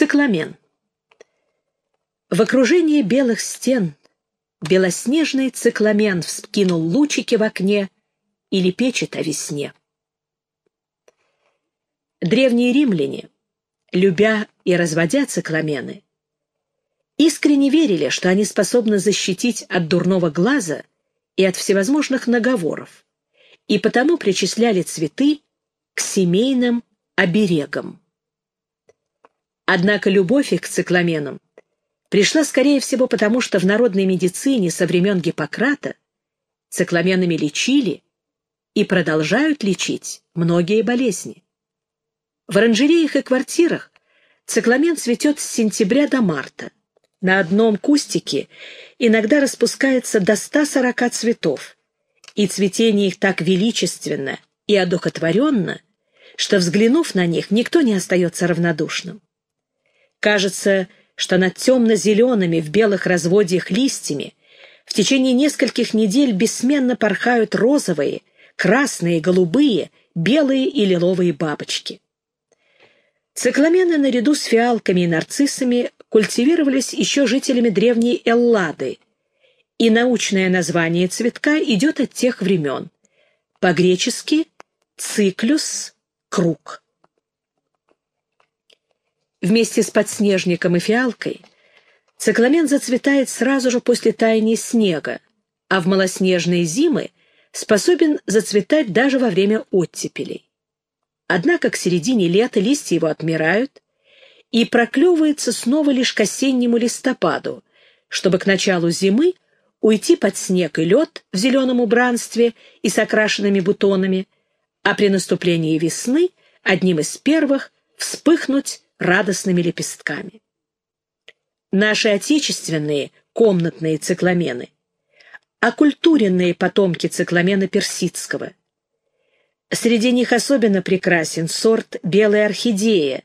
Цикламен. В окружении белых стен белоснежный цикламен вскинул лучики в окне или печет о весне. Древние римляне, любя и разводя цикламены, искренне верили, что они способны защитить от дурного глаза и от всевозможных наговоров, и потому причисляли цветы к семейным оберегам. Однако любовь их к цикламенам пришла, скорее всего, потому что в народной медицине со времен Гиппократа цикламенами лечили и продолжают лечить многие болезни. В оранжереях и квартирах цикламен цветет с сентября до марта. На одном кустике иногда распускается до 140 цветов, и цветение их так величественно и одухотворенно, что, взглянув на них, никто не остается равнодушным. Кажется, что над темно-зелеными в белых разводьях листьями в течение нескольких недель бессменно порхают розовые, красные, голубые, белые и лиловые бабочки. Цикламены наряду с фиалками и нарциссами культивировались еще жителями древней Эллады, и научное название цветка идет от тех времен. По-гречески «циклюс» — «круг». Вместе с подснежником и фиалкой цикламен зацветает сразу же после таяния снега, а в малоснежные зимы способен зацветать даже во время оттепелей. Однако к середине лета листья его отмирают и проклевывается снова лишь к осеннему листопаду, чтобы к началу зимы уйти под снег и лед в зеленом убранстве и с окрашенными бутонами, а при наступлении весны одним из первых вспыхнуть радостными лепестками. Наши отечественные комнатные цикламены, окультуренные потомки цикламена персидского. Среди них особенно прекрасен сорт белая орхидея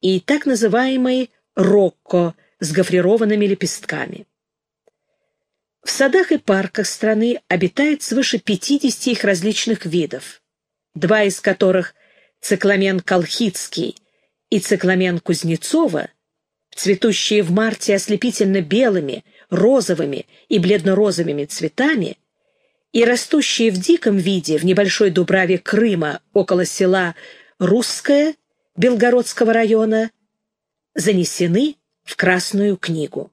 и так называемый рокко с гофрированными лепестками. В садах и парках страны обитает свыше 50 их различных видов, два из которых – цикламен колхидский и цикламен Кузнецова, цветущие в марте ослепительно белыми, розовыми и бледно-розовыми цветами, и растущие в диком виде в небольшой дубраве Крыма около села Русское Белгородского района, занесены в Красную книгу.